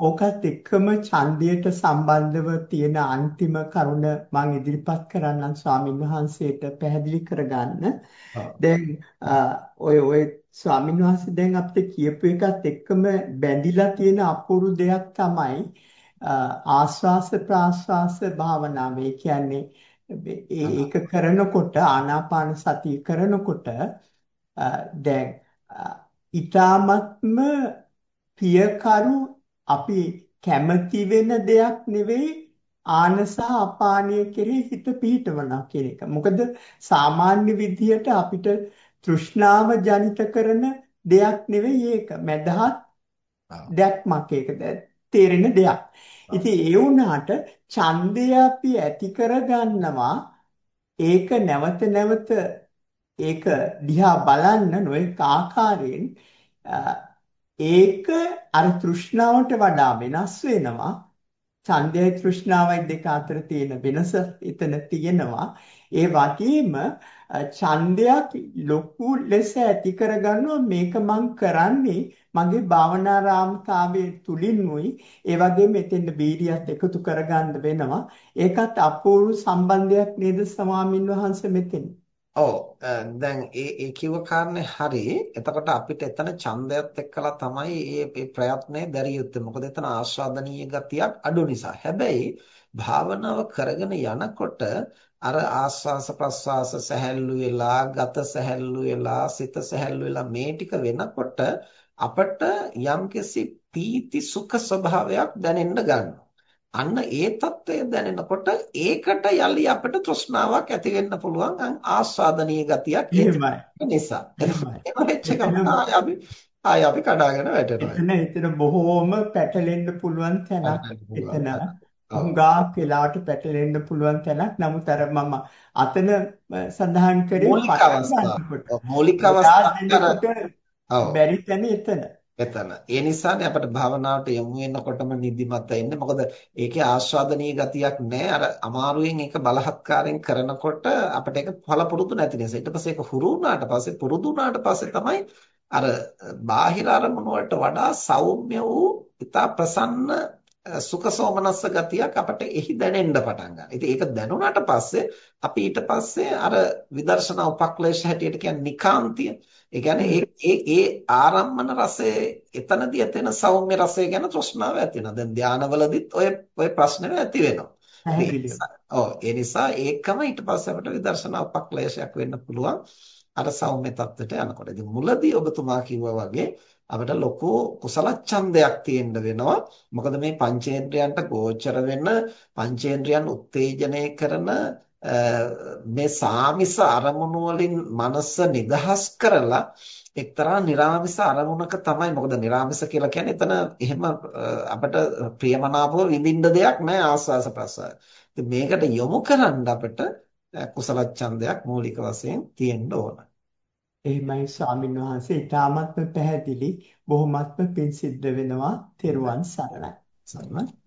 ඕකත් එක්කම ඡන්දයට සම්බන්ධව තියෙන අන්තිම කරුණ මම ඉදිරිපත් කරන්නම් ස්වාමින් වහන්සේට පැහැදිලි කරගන්න. දැන් ඔය ඔය ස්වාමින් වහන්සේ දැන් අපිට කියපු එකත් එක්කම බැඳිලා තියෙන අපූර්ව දෙයක් තමයි ආස්වාස ප්‍රාස්වාස භාවනාව. ඒ කියන්නේ ඒක කරනකොට ආනාපාන සතිය කරනකොට දැන් ඊ타මත්ම පියකරු අපි කැමති වෙන දෙයක් නෙවෙයි ආනස අපානීය කෙරෙහි හිත පිහිටවනවා කියන එක. මොකද සාමාන්‍ය විදියට අපිට තෘෂ්ණාව ජනිත කරන දෙයක් නෙවෙයි ඒක. මදහත් දැක්මක් ඒක තේරෙන දෙයක්. ඉතින් ඒ වුණාට ඡන්දය අපි ඇති කරගන්නවා ඒක නැවත නැවත ඒක දිහා බලන්න නොඑක ආකාරයෙන් ඒක අර තෘෂ්ණාවට වඩා වෙනස් වෙනවා. ඡන්දයයි තෘෂ්ණාවයි දෙක අතර තියෙන වෙනස එතන තියෙනවා. ඒ වගේම ඡන්දයක් ලොකු ලෙස ඇති කරගන්නවා මේක මං කරන්නේ මගේ භාවනාරාමතාවයේ තුලින්ුයි ඒ වගේම එතෙන්ද බීරියත් එකතු කරගන්න වෙනවා ඒකත් අපූර්ව සම්බන්ධයක් නේද ස්වාමින් වහන්සේ මෙතෙන් ඔව් දැන් ඒ ඒ කිව්ව කාරණේ හරි. එතකොට අපිට එතන ඡන්දයත් එක්කලා තමයි මේ මේ ප්‍රයත්නය දැරිය යුත්තේ. මොකද එතන ආස්වාදනීය ගතියක් අඩු නිසා. හැබැයි භාවනාව කරගෙන යනකොට අර ආස්වාස ප්‍රස්වාස සැහැල්ලු වෙලා, ගත සැහැල්ලු වෙලා, සිත සැහැල්ලු වෙලා මේ ටික වෙනකොට අපට යම්කිසි පීති සුඛ ස්වභාවයක් දැනෙන්න ගන්නවා. අන්න ඒ తত্ত্বය දැනෙනකොට ඒකට යලි අපිට තෘෂ්ණාවක් ඇති වෙන්න පුළුවන් ආස්වාදනීය ගතියක් ඒ නිසා. එහෙම වෙච්ච ගමන් අපි ආය අපි කඩාගෙන වැටෙනවා. එතන එතන බොහෝම පැටලෙන්න පුළුවන් තැනක්. එතන හුඟා වෙලාවට පැටලෙන්න පුළුවන් තැනක්. නමුත් අර මම අතන සඳහන් කරේ මූලික අවස්ථාව. මූලික අවස්ථාව. බැරි තැන එතන. එතන. ඒ නිසානේ අපිට භාවනාවට යොමු වෙනකොටම නිදිමත එන්නේ. මොකද ඒකේ ආස්වාදනීය ගතියක් නැහැ. අර අමාරුවෙන් ඒක බලහත්කාරයෙන් කරනකොට අපිට ඒක පළපුරුදු නැති නිසා. ඊට පස්සේ ඒක හුරු වුණාට පස්සේ පුරුදු වුණාට පස්සේ තමයි අර බාහිර අරමුණු වලට වඩා සෞම්‍ය වූ ඉතා ප්‍රසන්න සුඛ සෝමනස්ස ගතියක් අපට එහි දැනෙන්න පටන් ගන්නවා. ඉතින් ඒක දැනුණාට පස්සේ අපි ඊට පස්සේ අර විදර්ශනා උපක්ලේශ හැටියට කියන්නේ නිකාන්තිය. ඒ කියන්නේ ඒ ඒ ආරම්මන රසය එතනදී ඇතිවෙන සෞම්‍ය රසය ගැන තෘෂ්ණාව ඇති වෙනවා. දැන් ධානවලදීත් ඔය ඔය ප්‍රශ්නෙම ඇති වෙනවා. ඔව් ඒ නිසා ඒකම ඊට පස්සේ අපිට විදර්ශනා උපක්ලේශයක් වෙන්න පුළුවන්. අර සෞම්‍ය தත්වයට යනකොට. ඉතින් මුලදී ඔබතුමා කිව්වා වගේ අපිට ලොකු කුසල ඡන්දයක් තියෙන්න වෙනවා. මොකද මේ පංචේන්ද්‍රයන්ට ගෝචර වෙන පංචේන්ද්‍රයන් උත්තේජනය කරන මේ සාමිස අරමුණු වලින් මනස නිදහස් කරලා එක්තරා निराமிස අරමුණක තමයි මොකද निराமிස කියලා කියන්නේ එතන එහෙම අපිට ප්‍රියමනාපව විඳින්න දෙයක් නැහැ ආස්වාස ප්‍රසාර. ඉතින් මේකට යොමු කරන්න අපිට කුසල ඡන්දයක් මූලික වශයෙන් තියෙන්න ඕන. එහෙමයි ස්වාමීන් වහන්සේ ඊටාත්ම පැහැදිලි බොහොමත්ම පිං සිද්ධ වෙනවා තෙරුවන් සරණයි. සරණයි.